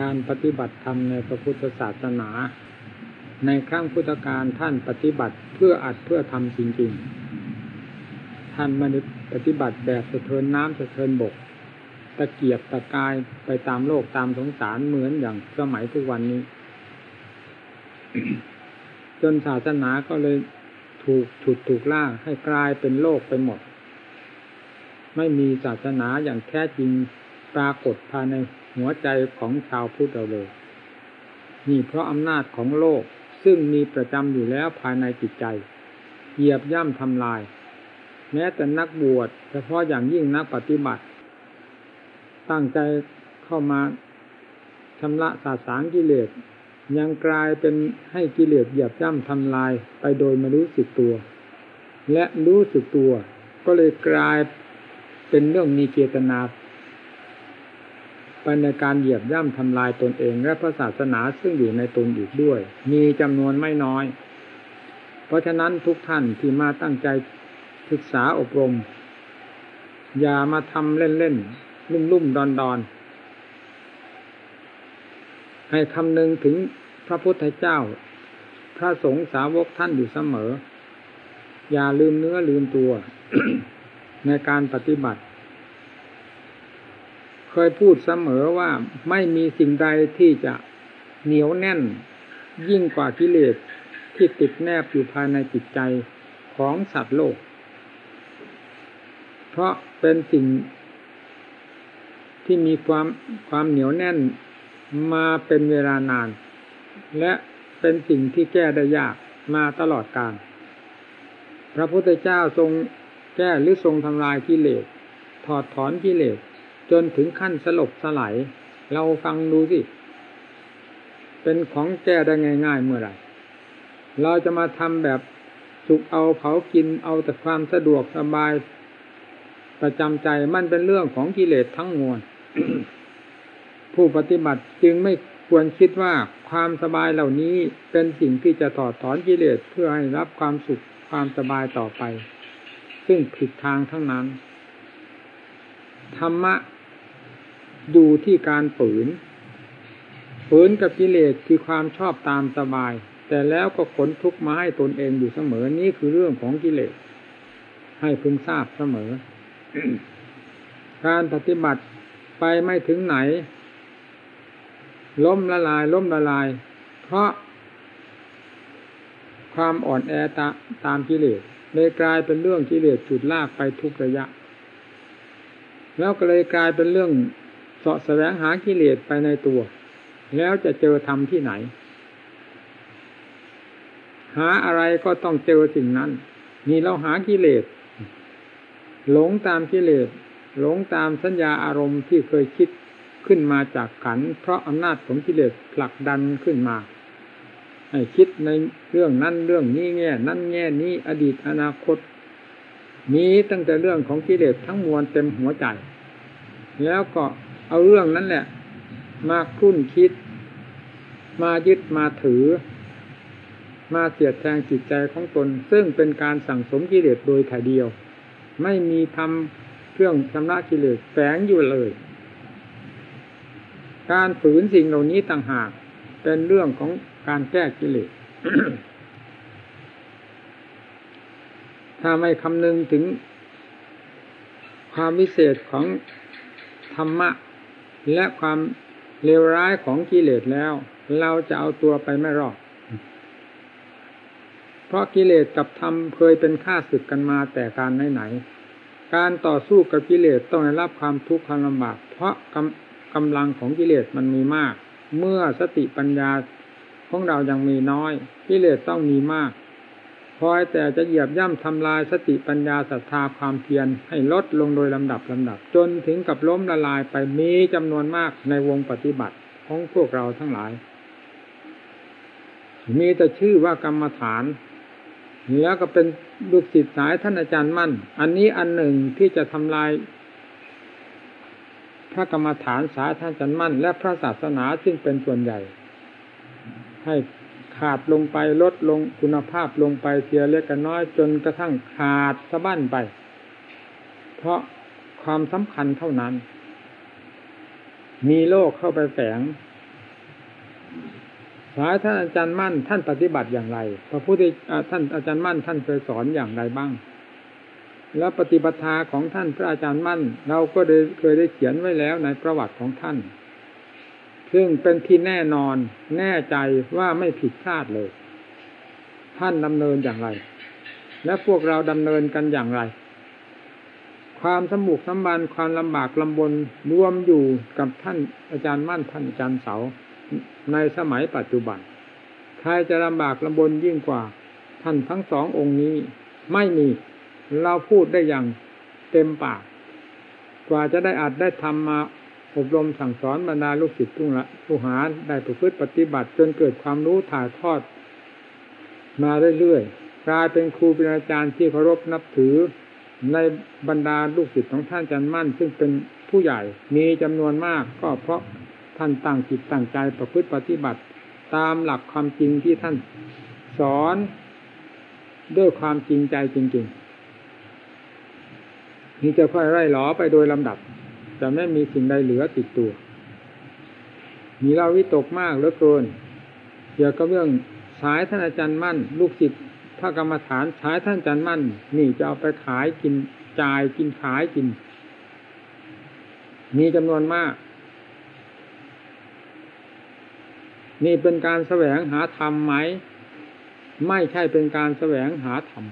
การปฏิบัติธรรมในพระพุทธศาสนา ในครั้งพุทธกาลท่านปฏิบัติเพื่ออัดเพื่อทำจริงๆ ท่านไม่ได้ปฏิบัติแบบสะเทินน้ำสะเทินบก ตะเกียบตะกายไปตามโลกตามสงสารเหมือนอย่างสมัยทุกวันนี้ จนศาสนาก็เลยถูกฉุดถูกล่าให้กลายเป็นโลกไปหมด ไม่มีศาสนาอย่างแท้จริง ปรากฏภายในหัวใจของชาวพุทธเราเลยนี่เพราะอำนาจของโลกซึ่งมีประจำอยู่แล้วภายในจิตใจ เหยียบย่ำทำลาย แม้แต่นักบวชเฉพาะอย่างยิ่งนักปฏิบัติ ตั้งใจเข้ามาชำระสาสางกิเลสยังกลายเป็นให้กิเลสเหยียบย่ำทำลายไปโดยไม่รู้สึกตัว และรู้สึกตัว ก็เลยกลายเป็นเรื่องมีเจตนา ไปในการเหยียบย่ำทำลายตนเอง และพระศาสนาซึ่งอยู่ในตนอีกด้วย มีจำนวนไม่น้อย เพราะฉะนั้นทุกท่านที่มาตั้งใจศึกษาอบรม อย่ามาทำเล่นๆ ลุ่มๆ ดอนๆ ให้คำนึงถึงพระพุทธเจ้า พระสงฆ์สาวกท่านอยู่เสมอ อย่าลืมเนื้อลืมตัว ในการปฏิบัติ เคยพูดเสมอว่าไม่มีสิ่งใดที่จะเหนียวแน่น ยิ่งกว่ากิเลสที่ติดแนบอยู่ภายในจิตใจของสัตว์โลก เพราะเป็นสิ่งที่มีความความเหนียวแน่นมาเป็นเวลานาน และเป็นสิ่งที่แก้ได้ยากมาตลอดกาลพระพุทธเจ้าทรงแก้หรือทรงทำลายกิเลสถอดถอนกิเลส จนถึงขั้นสลบสลายเราฟังดูสิ เป็นของแก้ได้ง่าย ๆ เมื่อไหร่เราจะมาทำแบบสุกเอาเผากินเอาแต่ความสะดวกสบาย ประจำใจมันเป็นเรื่องของกิเลสทั้งมวลผู้ปฏิบัติจึงไม่ควรคิดว่าความสบายเหล่านี้เป็นสิ่งที่จะถอดถอนกิเลสเพื่อให้รับความสุขความสบายต่อไป ซึ่งผิดทางทั้งนั้น ธรรมะ ดูที่การฝืน ฝืนกับกิเลสคือความชอบตามสบาย แต่แล้วก็ขนทุกข์มาให้ตนเองอยู่เสมอนี่คือเรื่องของกิเลส ให้พึงทราบเสมอ การปฏิบัติไปไม่ถึงไหน ล้มละลายล้มละลาย เพราะ ความอ่อนแอตาตามกิเลสเลยกลายเป็นเรื่องกิเลสจุดลากไปทุกระยะ แล้วก็เลยกลายเป็นเรื่อง สาะแสวงหากิเลสไปในตัว แล้วจะเจอธรรมที่ไหน หาอะไรก็ต้องเจอสิ่งนั้น นี่เราหากิเลส หลงตามกิเลส หลงตามสัญญาอารมณ์ที่เคยคิดขึ้นมาจากขัน เพราะอำนาจของกิเลสผลักดันขึ้นมาให้คิดในเรื่องนั้นเรื่องนี้แง่นั้นแง่นี้อดีตอนาคต มีตั้งแต่เรื่องของกิเลสทั้งมวลเต็มหัวใจ แล้วก็ เอาเรื่องนั้นแหละ มาคุ้นคิด มายึดมาถือ มาเสียดแทงจิตใจของตน ซึ่งเป็นการสั่งสมกิเลสโดยถ่ายเดียว ไม่มีทำเครื่องชำระกิเลสแฝงอยู่เลย การฝืนสิ่งเหล่านี้ต่างหากเป็นเรื่องของการแก้กิเลสถ้าไม่คำนึงถึงความวิเศษของธรรมะ และความเลวร้ายของกิเลสแล้ว เราจะเอาตัวไปไม่รอด เพราะกิเลสกับธรรมเคยเป็นข้าศึกกันมาแต่การไหนๆการต่อสู้กับกิเลสต้องได้รับความทุกข์ความลำบาก เพราะกำกำลังของกิเลสมันมีมาก เมื่อสติปัญญาของเรายังมีน้อย กิเลสต้องมีมาก คอยแต่จะเหยียบย่ำทำลายสติปัญญาศรัทธาความเพียรให้ลดลงโดยลำดับลำดับ จนถึงกับล้มละลายไปมีจำนวนมากในวงปฏิบัติของพวกเราทั้งหลาย มีแต่ชื่อว่ากรรมฐานแล้วก็เป็นลูกศิษย์สายท่านอาจารย์มั่น อันนี้อันหนึ่งที่จะทำลายพระกรรมฐานสายท่านอาจารย์มั่น และพระศาสนาซึ่งเป็นส่วนใหญ่ ให้ ขาดลงไปลดลงคุณภาพลงไปเทียเล็กกันน้อยจนกระทั่งขาดสะบั้นไป เพราะความสำคัญเท่านั้น มีโลกเข้าไปแฝงสายท่านอาจารย์มั่นท่านปฏิบัติอย่างไร พระพุทธท่านอาจารย์มั่นท่านเคยสอนอย่างไรบ้าง แล้วปฏิปทาของท่านพระอาจารย์มั่น เราก็เคยได้เขียนไว้แล้วในประวัติของท่าน ซึ่งเป็นที่แน่นอนแน่ใจว่าไม่ผิดพลาดเลย ท่านดำเนินอย่างไร และพวกเราดำเนินกันอย่างไร ความสมุกสมบันความลำบากลำบนรวมอยู่กับท่านอาจารย์มั่นท่านอาจารย์เสาในสมัยปัจจุบัน ใครจะลำบากลำบนยิ่งกว่า ท่านทั้งสององค์นี้ไม่มีเราพูดได้อย่างเต็มปาก กว่าจะได้อาจได้ทำมา อบรมสั่งสอนบรรดาลูกศิษย์ทุกละผู้หาได้ประพฤติปฏิบัติจนเกิดความรู้ถ่ายทอด มาเรื่อยๆกลายเป็นครูเป็นอาจารย์ที่เคารพนับถือ ในบรรดาลูกศิษย์ของท่านอาจารย์มั่น ซึ่งเป็นผู้ใหญ่มีจำนวนมากก็เพราะท่านตั้งจิตตั้งใจประพฤติปฏิบัติ ตามหลักความจริงที่ท่านสอนด้วยความจริงใจจริงๆนี่จะค่อยไล่หลอไปโดยลำดับ จะไม่มีสิ่งใดเหลือติดตัว มีเราวิตกมากเหลือเกินเกี่ยวกับเรื่องสายท่านอาจารย์มั่น ลูกศิษย์พระกรรมฐานสายท่านอาจารย์มั่น นี่จะเอาไปขายกินจ่ายกินขายกิน มีจำนวนมาก นี่เป็นการแสวงหาธรรมไหม ไม่ใช่เป็นการแสวงหาธรรม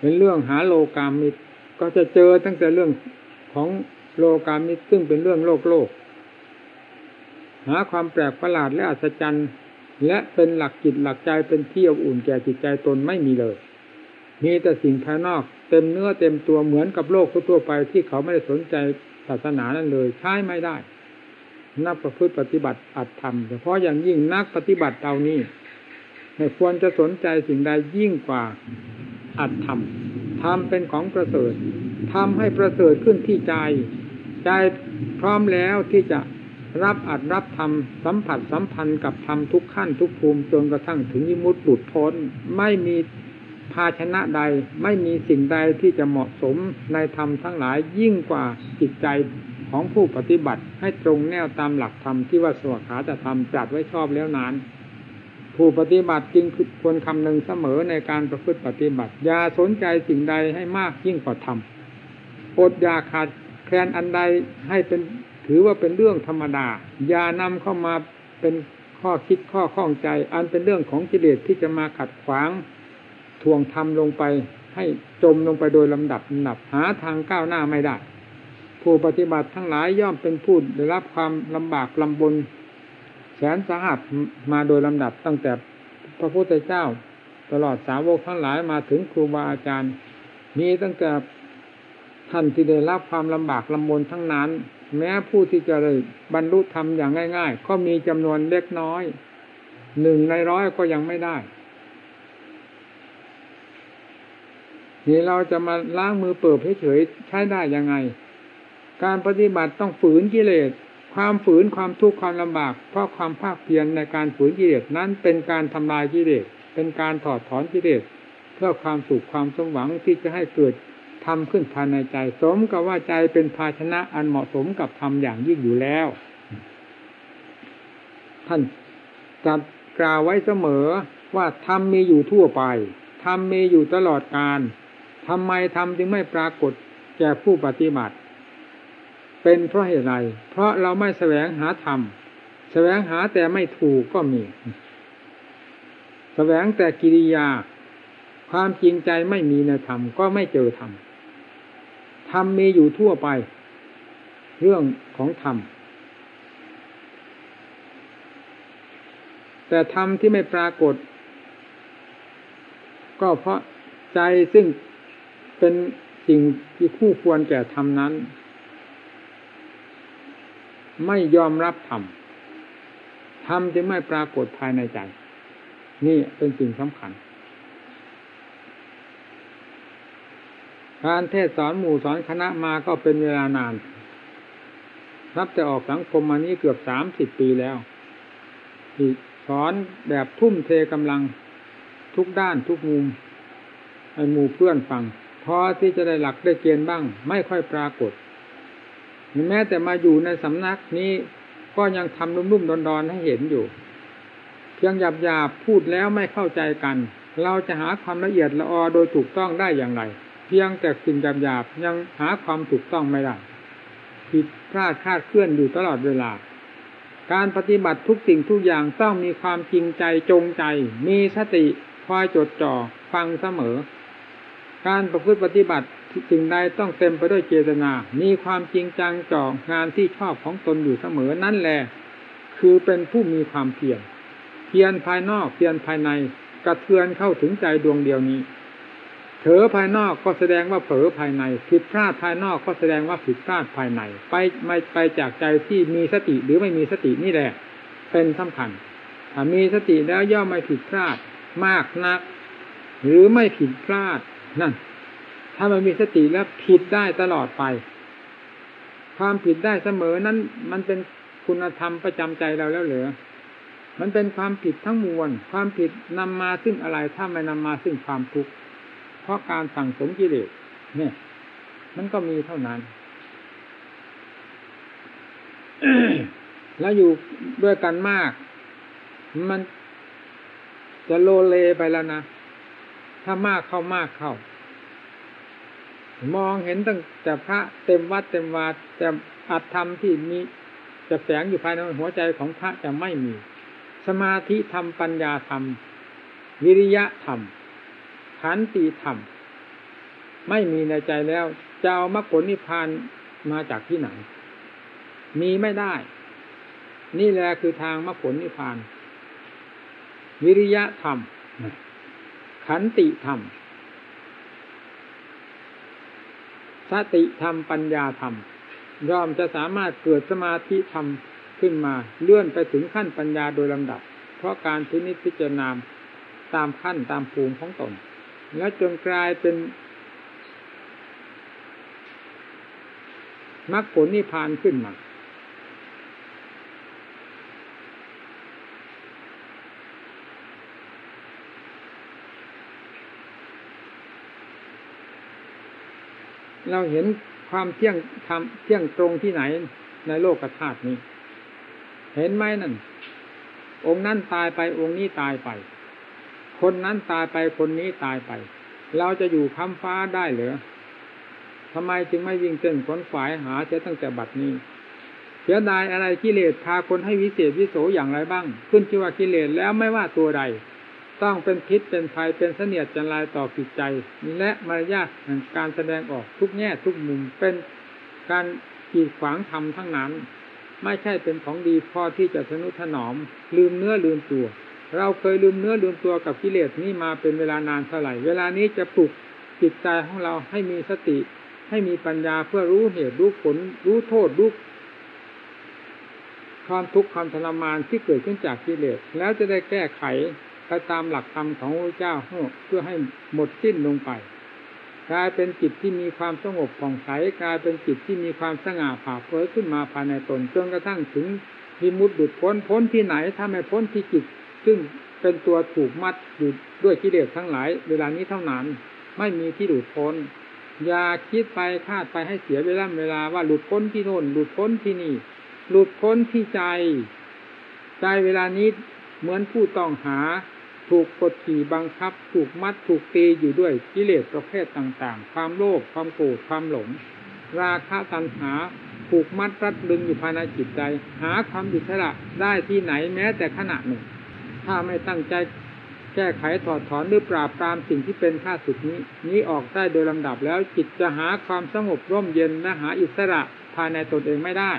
เป็นเรื่องหาโลกามิตรก็จะเจอตั้งแต่เรื่องของ โลกามิตรซึ่งเป็นเรื่องโลกโลก หาความแปลกประหลาดและอัศจรรย์ และเป็นหลักจิตหลักใจเป็นที่อบอุ่นแก่จิตใจตนไม่มีเลย มีแต่สิ่งภายนอกเต็มเนื้อเต็มตัวเหมือนกับโลกทั่วไปที่เขาไม่ได้สนใจศาสนานั้นเลยใช้ไม่ได้ นักประพฤติปฏิบัติอัดทำเฉพาะอย่างยิ่งนักปฏิบัติเหล่านี้ไม่ควรจะสนใจสิ่งใดยิ่งกว่าอัดทำทำเป็นของประเสริฐทำให้ประเสริฐขึ้นที่ใจ ใจพร้อมแล้วที่จะรับอัดรับทำสัมผัสสัมพันธ์กับธรรมทุกขั้นทุกภูมิจนกระทั่งถึงยิมุตหลุดพ้น ไม่มีภาชนะใด ไม่มีสิ่งใดที่จะเหมาะสมในธรรมทั้งหลายยิ่งกว่าจิตใจของผู้ปฏิบัติให้ตรงแนวตามหลักธรรมที่ว่าสวขาจะทำจัดไว้ชอบแล้วนานผู้ปฏิบัติจึงควรคำนึงเสมอในการประพฤติปฏิบัติอย่าสนใจสิ่งใดให้มากยิ่งกว่าธรรมอดอยาขาด แคลนอันใดให้เป็นถือว่าเป็นเรื่องธรรมดา อย่านำเข้ามาเป็นข้อคิดข้อข้องใจ อันเป็นเรื่องของกิเลสที่จะมาขัดขวางทวงธรรมลงไป ให้จมลงไปโดยลำดับลำดับหาทางก้าวหน้าไม่ได้ ผู้ปฏิบัติทั้งหลายย่อมเป็นผู้ได้รับความลำบากลำบน แสนสาหัสมาโดยลำดับตั้งแต่พระพุทธเจ้า ตลอดสาวกทั้งหลายมาถึงครูบาอาจารย์ มีตั้งแต่ ท่านที่ได้รับความลำบากลำบนทั้งนั้น แม้ผู้ที่จะได้บรรลุธรรมอย่างง่าย ๆ ก็มีจำนวนเล็กน้อยหนึ่งในร้อยก็ยังไม่ได้นี่เราจะมาล้างมือเปิดเฉยๆใช้ได้ยังไง การปฏิบัติต้องฝืนกิเลส ความฝืนความทุกข์ความลำบาก เพราะความภาคเพียรในการฝืนกิเลสนั้นเป็นการทำลายกิเลส เป็นการถอดถอนกิเลส เพื่อความสุขความสมหวังที่จะให้เกิด ทำขึ้นภายในใจ สมกับว่าใจเป็นภาชนะอันเหมาะสมกับธรรมอย่างยิ่งอยู่แล้ว ท่านจัดกล่าวไว้เสมอว่าธรรมมีอยู่ทั่วไปธรรมมีอยู่ตลอดกาลทำไมธรรมจึงไม่ปรากฏแก่ผู้ปฏิบัติ เป็นเพราะเหตุไรเพราะเราไม่แสวงหาธรรมแสวงหาแต่ไม่ถูกก็มีแสวงแต่กิริยา ความจริงใจไม่มีในธรรมก็ไม่เจอธรรม ธรรมมีอยู่ทั่วไป เรื่องของธรรมแต่ธรรมที่ไม่ปรากฏ ก็เพราะใจซึ่งเป็นสิ่งที่คู่ควรแก่ธรรมนั้น ไม่ยอมรับธรรมธรรมจะไม่ปรากฏภายในใจ นี่เป็นสิ่งสำคัญ การเทศสอนหมู่สอนคณะมาก็เป็นเวลานาน นับแต่ออกสังคมมานี้เกือบสามสิบปีแล้วที่สอนแบบทุ่มเทกำลังทุกด้านทุกมุมให้หมู่เพื่อนฟังพอที่จะได้หลักได้เกณฑ์บ้าง ไม่ค่อยปรากฏแม้แต่มาอยู่ในสำนักนี้ก็ยังทำรุ่มๆดอนๆให้เห็นอยู่ เพียงหยาบหยาพูดแล้วไม่เข้าใจกัน เราจะหาความละเอียดละออโดยถูกต้องได้อย่างไร เพียงแต่สิ่งหยาบหยาบยังหาความถูกต้องไม่ได้ผิดพลาดคาดเคลื่อนอยู่ตลอดเวลา การปฏิบัติทุกสิ่งทุกอย่างต้องมีความจริงใจจงใจ มีสติคอยจดจ่อฟังเสมอ การประพฤติปฏิบัติสิ่งใดต้องเต็มไปด้วยเจตนา มีความจริงจังจ่องานที่ชอบของตนอยู่เสมอนั่นแหละคือเป็นผู้มีความเพียรเพียรภายนอกเพียรภายในกระเทือนเข้าถึงใจดวงเดียวนี้ เผลอภายนอกก็แสดงว่าเผลอภายใน ผิดพลาดภายนอกก็แสดงว่าผิดพลาดภายใน ไปไม่ไปจากใจที่มีสติหรือไม่มีสตินี่แหละ เป็นสำคัญถ้ามีสติแล้วย่อมไม่ผิดพลาดมากนัก หรือไม่ผิดพลาดนั่น ถ้ามันมีสติแล้วผิดได้ตลอดไป ความผิดได้เสมอนั้น มันเป็นคุณธรรมประจำใจเราแล้วเหรอมันเป็นความผิดทั้งมวล ความผิดนำมาซึ่งอะไรถ้าไม่นำมาซึ่งความทุกข์ ราะการสั่งสมกิเลสเนี่ย มันก็มีเท่านั้น แล้วอยู่ด้วยกันมาก มันจะโลเลไปแล้วนะ ถ้ามากเข้ามากเข้า มองเห็นตั้งแต่พระเต็มวัดเต็มวาแต่อัตธรรมที่มีจะแฝงอยู่ภายในหัวใจของพระจะไม่มี สมาธิธรรมปัญญาธรรม วิริยะธรรม ขันติธรรม ไม่มีในใจแล้วจะเอามรรคผลนิพพานมาจากที่ไหน มีไม่ได้ นี่แหละคือทางมรรคผลนิพพาน วิริยะธรรม ขันติธรรม สติธรรม ปัญญาธรรมย่อมจะสามารถเกิดสมาธิธรรมขึ้นมาเลื่อนไปถึงขั้นปัญญาโดยลำดับ เพราะการพินิจพิจารณาตามขั้นตามภูมิของตน และจนกลายเป็นมรรคผลนิพพานขึ้นมาเราเห็นความเที่ยงทำเที่ยงตรงที่ไหนในโลกธาตุนี้ เห็นไหมนั่น องค์นั้นตายไปองค์นี้ตายไป คนนั้นตายไปคนนี้ตายไป เราจะอยู่ค้ำฟ้าได้หรือทำไมจึงไม่วิ่งเต้นขนฝ่ายหาเสียตั้งแต่บัดนี้เสียดายอะไรกิเลสพาคนให้วิเศษวิโสอย่างไรบ้าง ขึ้นชื่อว่ากิเลสแล้วไม่ว่าตัวใด ต้องเป็นพิษเป็นภัยเป็นเสนียดจันลายต่อจิตใจ และมารยาทแห่งการแสดงออกทุกแง่ทุกมุมเป็นการกีดขวางธรรมทั้งนั้น ไม่ใช่เป็นของดีพอที่จะสนุถนอม ลืมเนื้อลืมตัว เราเคยลืมเนื้อลืมตัวกับกิเลสนี้มาเป็นเวลานานเท่าไหร่ เวลานี้จะปลุกจิตใจของเราให้มีสติ ให้มีปัญญาเพื่อรู้เหตุรู้ผล รู้โทษรู้ความทุกข์ความทรมานที่เกิดขึ้นจากกิเลสแล้วจะได้แก้ไขไปตามหลักธรรมของพระเจ้าเพื่อให้หมดสิ้นลงไป กลายเป็นจิตที่มีความสงบผ่องใสกลายเป็นจิตที่มีความสง่าผ่าเผยขึ้นมาภายในตนจนกระทั่งถึงวิมุตดุดพ้นพ้นที่ไหนถ้าไม่พ้นที่จิต ซึ่งเป็นตัวถูกมัดอยู่ด้วยกิเลสทั้งหลาย เวลานี้เท่านั้น ไม่มีที่หลุดพ้น อย่าคิดไปคาดไปให้เสียเวลาเวลาว่าหลุดพ้นที่โน่นหลุดพ้นที่นี่ หลุดพ้นที่ใจ ใจเวลานี้เหมือนผู้ต้องหา ถูกกดขี่บังคับ ถูกมัดถูกตีอยู่ด้วยกิเลสประเภทต่างๆ ความโลภความโกรธความหลง ราคะตัณหาผูกมัดรัดดึงอยู่ภายในจิตใจ หาความอิสระได้ที่ไหนแม้แต่ขณะหนึ่ง ถ้าไม่ตั้งใจแก้ไขถอดถอนหรือปราบปรามสิ่งที่เป็นข้าศึกนี้ นี้ออกได้โดยลำดับแล้วจิตจะหาความสงบร่มเย็นและหาอิสระภายในตนเองไม่ได้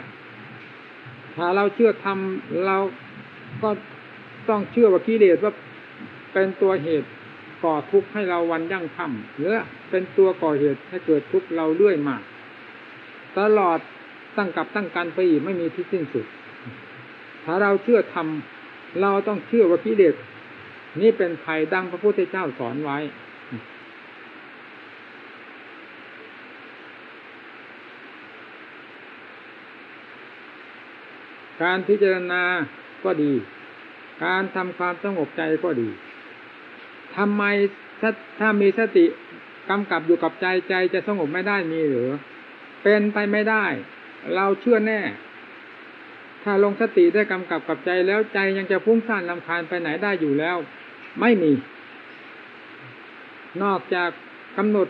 ถ้าเราเชื่อทำเราก็ต้องเชื่อว่ากิเลสว่าเป็นตัวเหตุก่อทุกข์ให้เราวันยั่งค่ำหรือเป็นตัวก่อเหตุให้เกิดทุกข์เราเรื่อยมาตลอดตั้งกับตั้งกันไปอีกไม่มีที่สิ้นสุด ถ้าเราเชื่อทำ เราต้องเชื่อว่ากิเลสนี่เป็นภัยดังพระพุทธเจ้าสอนไว้ การพิจารณาก็ดี การทำความสงบใจก็ดีทำไมถ้าถ้ามีสติกำกับอยู่กับใจใจจะสงบไม่ได้มีหรือ เป็นไปไม่ได้ เราเชื่อแน่ ถ้าลงสติได้กำกับกับใจแล้วใจยังจะพุ่งซ่านลำคาญไปไหนได้อยู่แล้ว ไม่มี นอกจากกำหนด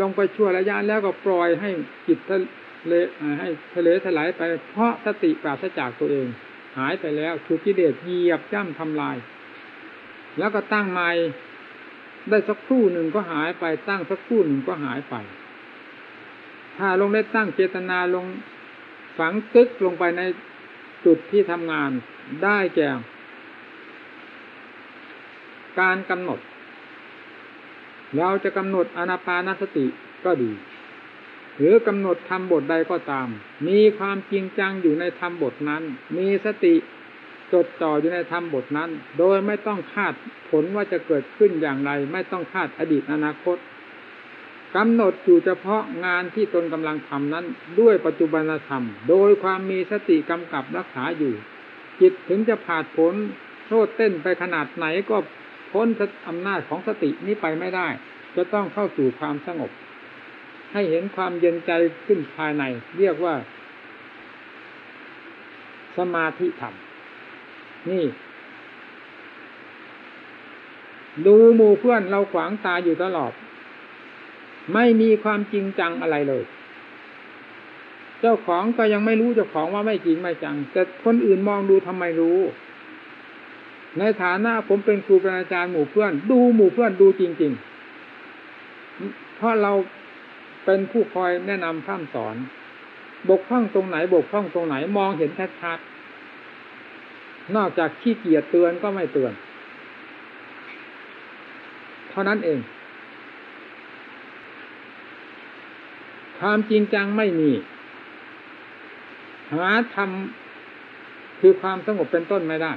ลงไปชั่วระยะแล้วก็ปล่อยให้จิตทะเลให้ทะเลถลายไป เพราะสติปราศจากตัวเอง หายไปแล้วถูกกิเลสเหยียบย่ำทำลาย แล้วก็ตั้งใหม่ได้สักครู่หนึ่งก็หายไปตั้งสักครู่หนึ่งก็หายไป ถ้าลงได้ตั้งเจตนาลงฝังตึกลงไปใน จุดที่ทำงานได้แก่ การกำหนด เราจะกำหนดอนาปานสติก็ดี หรือกำหนดทำบทใดก็ตาม มีความจริงจังอยู่ในธรรมบทนั้น มีสติจดจ่ออยู่ในธรรมบทนั้น โดยไม่ต้องคาดผลว่าจะเกิดขึ้นอย่างไร ไม่ต้องคาดอดีตอนาคต กำหนดอยู่เฉพาะงานที่ตนกำลังทำนั้น ด้วยปัจจุบันธรรม โดยความมีสติกำกับรักษาอยู่ จิตถึงจะผ่าผลโทษเต้นไปขนาดไหนก็พ้นอำนาจของสตินี้ไปไม่ได้ จะต้องเข้าสู่ความสงบ ให้เห็นความเย็นใจขึ้นภายใน เรียกว่า สมาธิธรรม นี่ ดูหมู่เพื่อนเราขวางตาอยู่ตลอด ไม่มีความจริงจังอะไรเลย เจ้าของก็ยังไม่รู้เจ้าของว่าไม่จริงไม่จัง แต่คนอื่นมองดูทำไมรู้ ในฐานะผมเป็นครูเป็นอาจารย์หมู่เพื่อน ดูหมู่เพื่อนดูจริง ๆ เพราะเราเป็นผู้คอยแนะนำข้ามสอน บกพร่องตรงไหน บกพร่องตรงไหนมองเห็นชัดๆนอกจากขี้เกียจเตือนก็ไม่เตือน เท่านั้นเอง ความจริงจังไม่มี หาทำคือความสงบเป็นต้นไม่ได้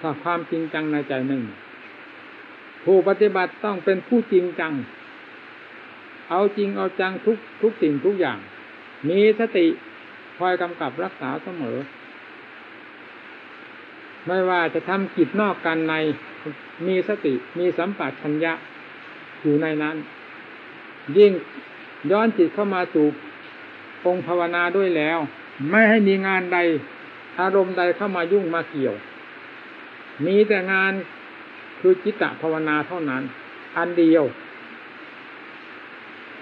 ถ้าความจริงจังในใจหนึ่งผู้ปฏิบัติต้องเป็นผู้จริงจัง เอาจริงเอาจังทุกทุกสิ่งทุกอย่าง มีสติคอยกำกับรักษาเสมอ ไม่ว่าจะทำกิจนอกกันใน มีสติมีสัมปัชัญญะอยู่ในนั้น ยิ่ง ย้อนจิตเข้ามาสู่องค์ภาวนาด้วยแล้ว ไม่ให้มีงานใด อารมณ์ใดเข้ามายุ่งมาเกี่ยว มีแต่งานคือจิตตภาวนาเท่านั้น อันเดียว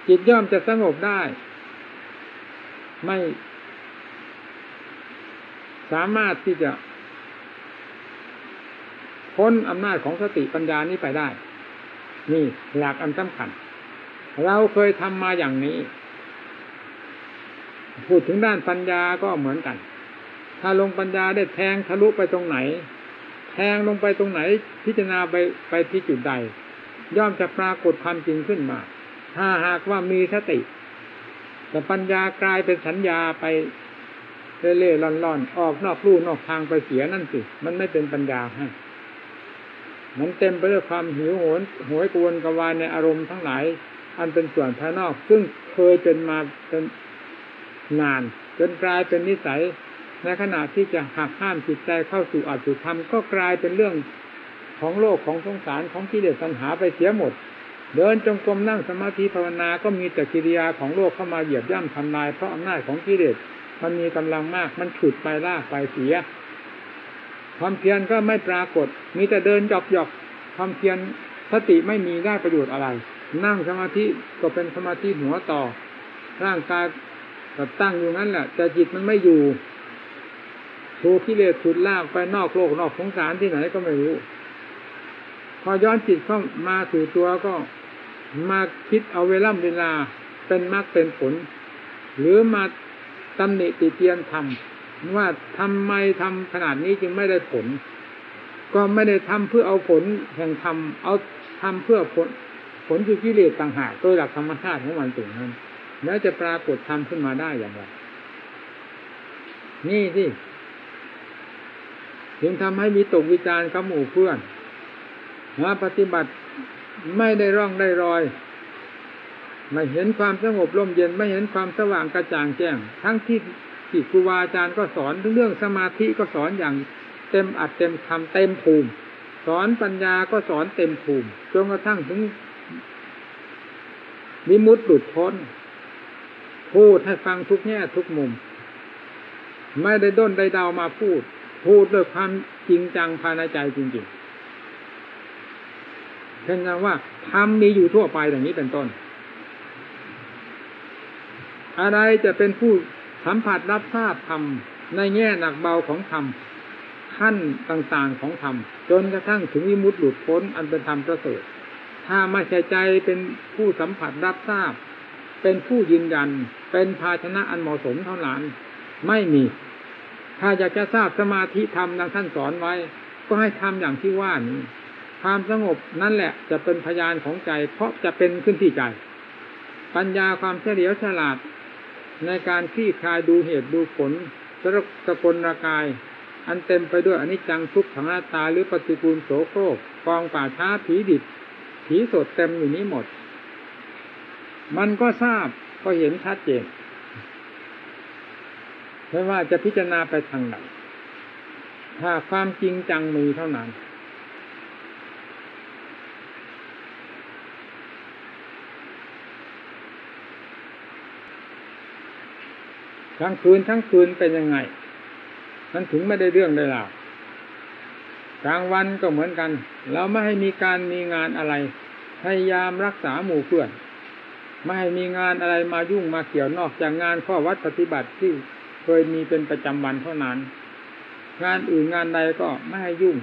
จิตย่อมจะสงบได้ ไม่ สามารถที่จะพ้นอำนาจของสติปัญญานี้ไปได้ นี่หลักอันสำคัญ เราเคยทำมาอย่างนี้ พูดถึงด้านปัญญาก็เหมือนกัน ถ้าลงปัญญาได้แทงทะลุไปตรงไหน แทงลงไปตรงไหน พิจารณาไปไปที่จุดใด ย่อมจะปรากฏความจริงขึ้นมา ถ้าหากว่ามีสติ แต่ปัญญากลายเป็นสัญญาไปเล่ๆล่อนๆ ออกนอกลู่นอกทางไปเสียนั่นสิ มันไม่เป็นปัญญาให้มันเต็มไปด้วยความหิวโหยโหยกวนกวายในอารมณ์ทั้งหลาย อันเป็นส่วนภายนอก ซึ่งเคยเป็นมาเป็นนาน จนกลายเป็นนิสัย ในขณะที่จะหักห้ามจิตใจเข้าสู่อัตถุธรรมก็กลายเป็นเรื่องของโลกของสงสารของกิเลสปัญหาไปเสียหมด เดินจงกรมนั่งสมาธิภาวนาก็มีแต่กิริยาของโลกเข้ามาเหยียบย่ำทำลายเพราะอำนาจของกิเลสมันมีกำลังมากมันฉุดไปลากไปเสีย ความเพียรก็ไม่ปรากฏ มีแต่เดินหยอกหยอกความเพียรสติไม่มีได้ประโยชน์อะไร นั่งสมาธิก็เป็นสมาธิหัวต่อ ร่างกายก็ตั้งอยู่นั้นแหละแต่จิตมันไม่อยู่ถูกกิเลสฉุดลากไปนอกโลกนอกสงสารที่ไหนก็ไม่รู้ พอย้อนจิตเข้ามาสู่ตัวก็มาคิดเอาเวลาเวลาเป็นมรรคเป็นผล หรือมาตำหนิติเตียนทำว่าทำไมทำขนาดนี้จึงไม่ได้ผล ก็ไม่ได้ทำเพื่อเอาผลแห่งทำเอาทำเพื่อผล ลคือกิเลสต่างหากโดยหลักธรรมชาติของมันตรงนั้น แล้วจะปรากฏธรรมขึ้นมาได้อย่างไร นี่สิถึงทำให้มีตกวิจารณ์กับหมู่เพื่อนมาปฏิบัติไม่ได้ร่องได้รอย ไม่เห็นความสงบร่มเย็นไม่เห็นความสว่างกระจ่างแจ้ง ทั้งที่ที่ครูบาอาจารย์ก็สอนเรื่องสมาธิก็สอนอย่างเต็มอัดเต็มทำเต็มภูมิ สอนปัญญาก็สอนเต็มภูมิจนกระทั่งถึง วิมุตติหลุดพ้นพูดให้ฟังทุกแง่ทุกมุม ไม่ได้ด้นได้เดามาพูด พูดด้วยความจริงจังภายในใจจริงๆเช่นว่าธรรมมีอยู่ทั่วไปอย่างนี้เป็นต้น อะไรจะเป็นผู้สัมผัสรับทราบธรรมในแง่หนักเบาของธรรมขั้นต่างๆของธรรมจนกระทั่งถึงวิมุตติหลุดพ้นอันเป็นธรรมประเสริฐ ถ้าไม่ใช่ใจเป็นผู้สัมผัสรับทราบ เป็นผู้ยืนยัน เป็นภาชนะอันเหมาะสมเท่านั้น ไม่มี ถ้าอยากจะทราบสมาธิธรรมดังท่านสอนไว้ ก็ให้ทำอย่างที่ว่านี้ความสงบนั่นแหละจะเป็นพยานของใจ เพราะจะเป็นขึ้นที่ใจ ปัญญาความเฉลียวฉลาด ในการคลี่คลายดูเหตุดูผลสกลระกาย อันเต็มไปด้วยอนิจจังทุกขังนาตาหรือปฏิกูลโสโครกกองป่าช้าผีดิบ ผีสดเต็มอยู่นี้หมด มันก็ทราบก็เห็นชัดเจนไม่ว่าจะพิจารณาไปทางไหนถ้าความจริงจังมีเท่านั้น ทั้งคืนทั้งคืนเป็นยังไง มันถึงไม่ได้เรื่องได้ราว กลางวันก็เหมือนกัน เราไม่ให้มีการมีงานอะไร พยายามรักษาหมู่เพื่อน ไม่ให้มีงานอะไรมายุ่งมาเกี่ยวนอกจากงานข้อวัดปฏิบัติที่เคยมีเป็นประจำวันเท่านั้น งานอื่นงานใดก็ไม่ให้ยุ่ง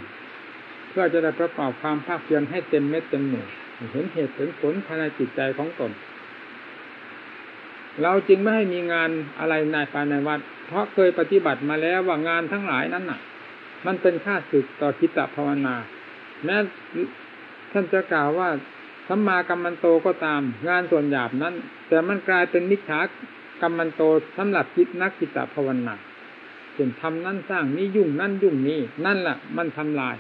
เพื่อจะได้ประกอบความภาคเพียรให้เต็มเม็ดเต็มหน่วยเห็นเหตุเห็นผลภายในจิตใจของตน เราจึงไม่ให้มีงานอะไรในภายในวัด เพราะเคยปฏิบัติมาแล้วว่างานทั้งหลายนั้นน่ะ มันเป็นค่าศึกต่อคิตภาวนา แม้ท่านจะกล่าวว่าสัมมากรรมันโตก็ตาม งานส่วนหยาบนั้น แต่มันกลายเป็นมิจฉากรรมันโตสำหรับคิดนักกิตภาวนาเห็นทำนั่นสร้างนี้ยุ่งนั่นยุ่งนี้นั่นแหละมันทำลาย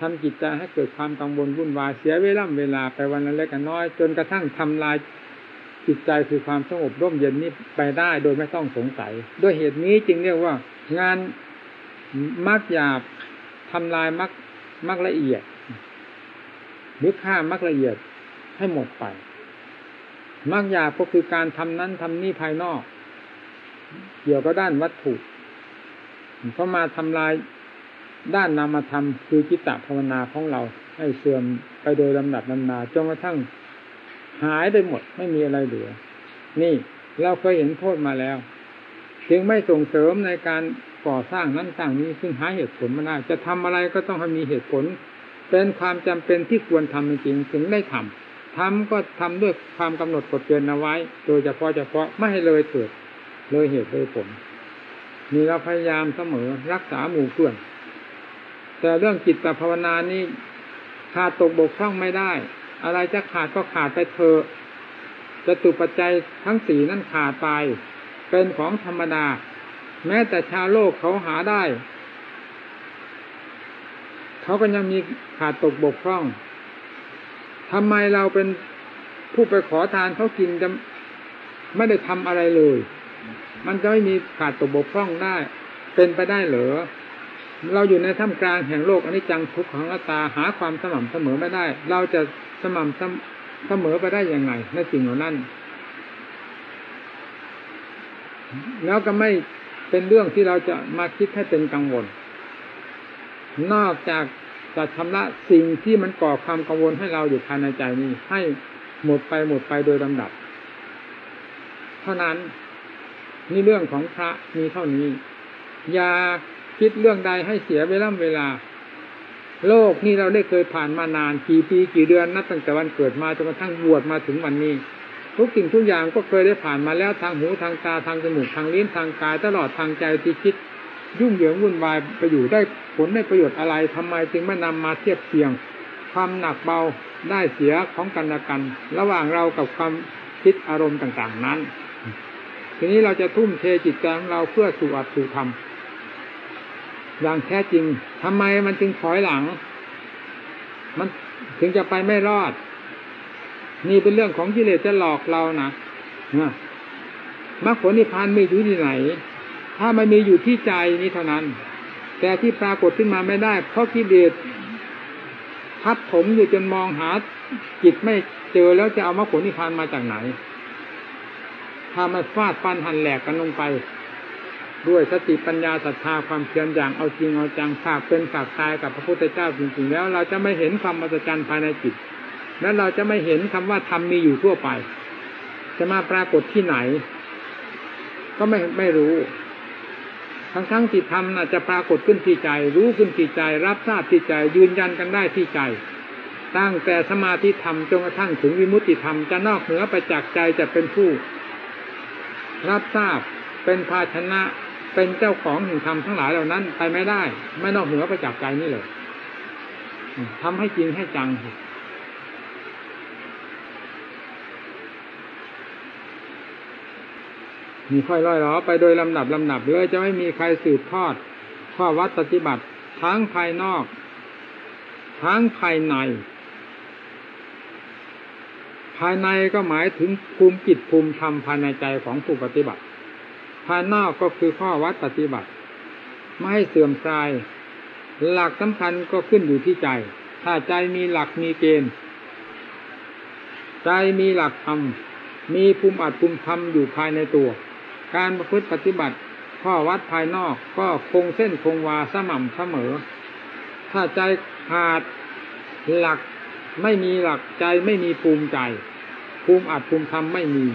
ทำจิตใจให้เกิดความกังวลวุ่นวายเสียเวลาเวลาไปวันละเล็กน้อย จนกระทั่งทำลายจิตใจคือความสงบร่มเย็นนี้ไปได้โดยไม่ต้องสงสัย ด้วยเหตุนี้จึงเรียกว่างาน มักหยาบทำลายมักมักละเอียด หรือฆ่ามักละเอียดให้หมดไปมากหยาบก็คือการทำนั้นทำนี่ภายนอก เกี่ยวกับด้านวัตถุก็มาทำลายด้านนามธรรมคือจิตตภาวนาของเราให้เสื่อมไปโดยลำดับลำนาจนกระทั่งหายไปหมดไม่มีอะไรเหลือ นี่เราเคยเห็นโทษมาแล้ว จึงไม่ส่งเสริมในการ ก่อสร้างนั้นสร้างนี้ซึ่งหาเหตุผลมาได้จะทำอะไรก็ต้องให้มีเหตุผล เป็นความจำเป็นที่ควรทำจริงถึงได้ทำทำก็ทำด้วยความกำหนดกฎเกณฑ์เอาไว้ โดยเฉพาะเฉพาะไม่ให้เลยเถิด เลยเหตุเลยผลมีเราพยายามเสมอรักษาหมู่เพื่อน แต่เรื่องจิตภาวนานี้ขาดตกบกพร่องไม่ได้ อะไรจะขาดก็ขาดไปเถอะจะตุปัจจัยทั้งสี่นั่นขาดไป เป็นของธรรมดา แม้แต่ชาวโลกเขาหาได้ เขาก็ยังมีขาดตกบกพร่องทำไมเราเป็นผู้ไปขอทานเขากินจะไม่ได้ทำอะไรเลย มันจะไม่มีขาดตกบกพร่องได้ เป็นไปได้เหรอเราอยู่ในท่ามกลางแห่งโลกอนิจจังทุกขังอัตตาหาความสม่ำเสมอไม่ได้ เราจะสม่ำเสมอไปได้ยังไงในสิ่งเหล่านั้น แล้วก็ไม่ เป็นเรื่องที่เราจะมาคิดให้เป็นกังวล นอกจากจะชำระสิ่งที่มันก่อความกังวลให้เราอยู่ภายในใจนี้ ให้หมดไปหมดไปโดยลำดับ เท่านั้นนี่เรื่องของพระมีเท่านี้ อย่าคิดเรื่องใดให้เสียเวลาเวลา โลกนี่เราได้เคยผ่านมานานกี่ปีกี่เดือนนับตั้งแต่วันเกิดมาจนกระทั่งบวชมาถึงวันนี้ ทุกสิ่งทุกอย่างก็เคยได้ผ่านมาแล้วทางหูทางตาทางจมูกทางลิ้นทางกาย ตลอดทางใจที่คิด ยุ่งเหยิงวุ่นวายไปอยู่ได้ผลได้ประโยชน์อะไรทำไมจึงไม่นำมาเทียบเทียง ความหนักเบาได้เสียของกันและกัน ระหว่างเรากับความคิดอารมณ์ต่างๆนั้น ทีนี้เราจะทุ่มเทจิตใจของเราเพื่อสู่อัตสู่ธรรมอย่างแท้จริงทำไมมันจึงถอยหลัง มันถึงจะไปไม่รอด นี่เป็นเรื่องของกิเลสจะหลอกเรานะมรรคผลนิพพานไม่อยู่ที่ไหน ถ้ามันมีอยู่ที่ใจนี้เท่านั้น แต่ที่ปรากฏขึ้นมาไม่ได้ เพราะกิเลสทับผมอยู่จนมองหาจิตไม่เจอแล้วจะเอามรรคผลนิพพานมาจากไหน ถ้ามันฟาดฟันหันแหลกกันลงไป ด้วยสติปัญญาศรัทธาความเพียรอย่างเอาจริงเอาจังฝากเป็นฝากตายกับพระพุทธเจ้าจริงๆแล้ว เราจะไม่เห็นความมหัศจรรย์ภายในจิต และเราจะไม่เห็นคำว่าธรรมมีอยู่ทั่วไป จะมาปรากฏที่ไหน ก็ไม่ไม่รู้ ทั้งทั้งที่ธรรมน่ะจะปรากฏขึ้นที่ใจ รู้ขึ้นที่ใจ รับทราบที่ใจ ยืนยันกันได้ที่ใจ ตั้งแต่สมาธิธรรมจนกระทั่งถึงวิมุตติธรรมจะนอกเหนือไปจากใจจะเป็นผู้ รับทราบเป็นภาชนะเป็นเจ้าของแห่งธรรมทั้งหลายเหล่านั้น ไปไม่ได้ ไม่นอกเหนือไปจากใจนี่เลยทำให้จริงให้จัง มีค่อยร้อยล้อไปโดยลำดับลำดับเลยจะไม่มีใครสืบทอด ข้อวัดปฏิบัติทั้งภายนอก ทั้งภายใน ภายในก็หมายถึงภูมิจิตภูมิธรรมภายในใจของผู้ปฏิบัติ ภายนอกก็คือข้อวัดปฏิบัติ ไม่ให้เสื่อมทราย หลักสำคัญก็ขึ้นอยู่ที่ใจ ถ้าใจมีหลักมีเกณฑ์ ใจมีหลักธรรมมีภูมิอัดภูมิธรรมอยู่ภายในตัว การประพฤติปฏิบัติข้อวัดภายนอกก็คงเส้นคงวาสม่ำเสมอ ถ้าใจขาดหลักไม่มีหลักใจไม่มีภูมิใจ ภูมิอัดภูมิธรรมไม่มี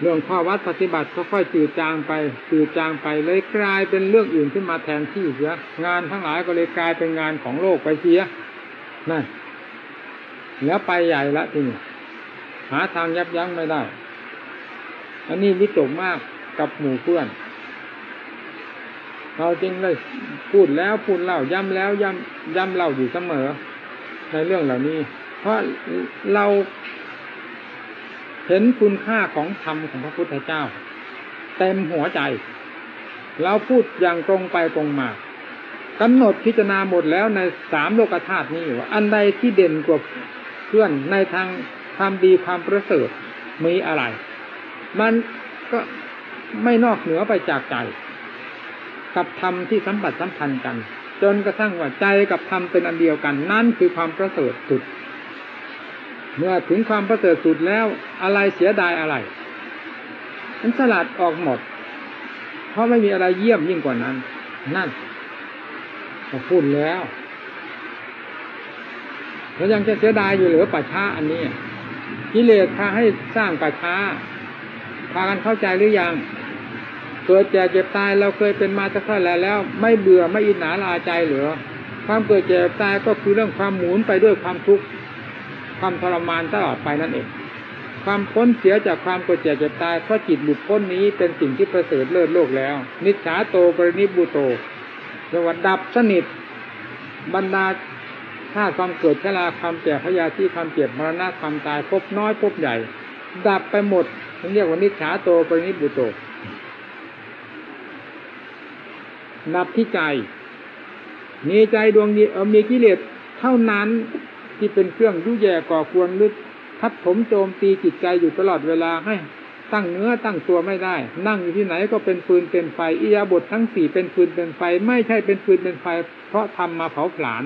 เรื่องข้อวัดปฏิบัติก็ค่อยจืดจางไปจืดจางไปเลยกลายเป็นเรื่องอื่นขึ้นมาแทนที่เสียงานทั้งหลายก็เลยกลายเป็นงานของโลกไปเสียนั่นแล้วไปใหญ่ละทีนี้หาทางยับยั้งไม่ได้ อันนี้วิตกมากกับหมู่เพื่อน เราจริงเลยพูดแล้วพูดเล่าย้ำแล้วย้ำย้ำเล่าอยู่เสมอ ในเรื่องเหล่านี้ เพราะเราเห็นคุณค่าของธรรมของพระพุทธเจ้า เต็มหัวใจ เราพูดอย่างตรงไปตรงมากำหนดพิจารณาหมดแล้วในสามโลกธาตุนี้ว่าอันใดที่เด่นกว่าเพื่อนในทางความดีความประเสริฐมีอะไร มันก็ไม่นอกเหนือไปจากใจ กับธรรมที่สัมผัสสัมพันธ์กัน จนกระทั่งว่าใจกับธรรมเป็นอันเดียวกัน นั่นคือความประเสริฐสุด เมื่อถึงความประเสริฐสุดแล้วอะไรเสียดายอะไรมันสลัดออกหมด เพราะไม่มีอะไรเยี่ยมยิ่งกว่านั้น นั่นพอพูดแล้วแล้วยังจะเสียดายอยู่หรือป่าช้าอันนี้กิเลสพาให้สร้างป่าช้าากันเข้าใจหรือยังเกิดแก่เจ็บตายเราเคยเป็นมาสักเท่าไหร่แล้ว ไม่เบื่อไม่อินหนาลาใจเหรือความเกิดแก่ตายก็คือเรื่องความหมุนไปด้วยความทุกข์ความทรมานตลอดไปนั่นเองความพ้นเสียจากความเกิดแก่เจ็บตายเพราะจิตหลุดพ้นนี้เป็นสิ่งที่ประเสริฐเลิศโลกแล้ว นิจฉาโตปรินิบุโตสวัสดับสนิทบรรดาถ้าความเกิดชราความแก่พยาที่ความเจ็บมรณะความตายพบน้อยพบใหญ่ ดับไปหมด เรียกว่านิชาโตปรินิบุโตนับที่ใจ มีใจดวงมีกิเลสเท่านั้นที่เป็นเครื่องยุ่ยแย่ก่อควรลึกทับผมโจมตีจิตใจอยู่ตลอดเวลาให้ตั้งเนื้อตั้งตัวไม่ได้ นั่งอยู่ที่ไหนก็เป็นฟืนเป็นไฟอิยาบททั้งสี่เป็นฟืนเป็นไฟ ไม่ใช่เป็นฟืนเป็นไฟ เพราะทำมาเผาผลาญ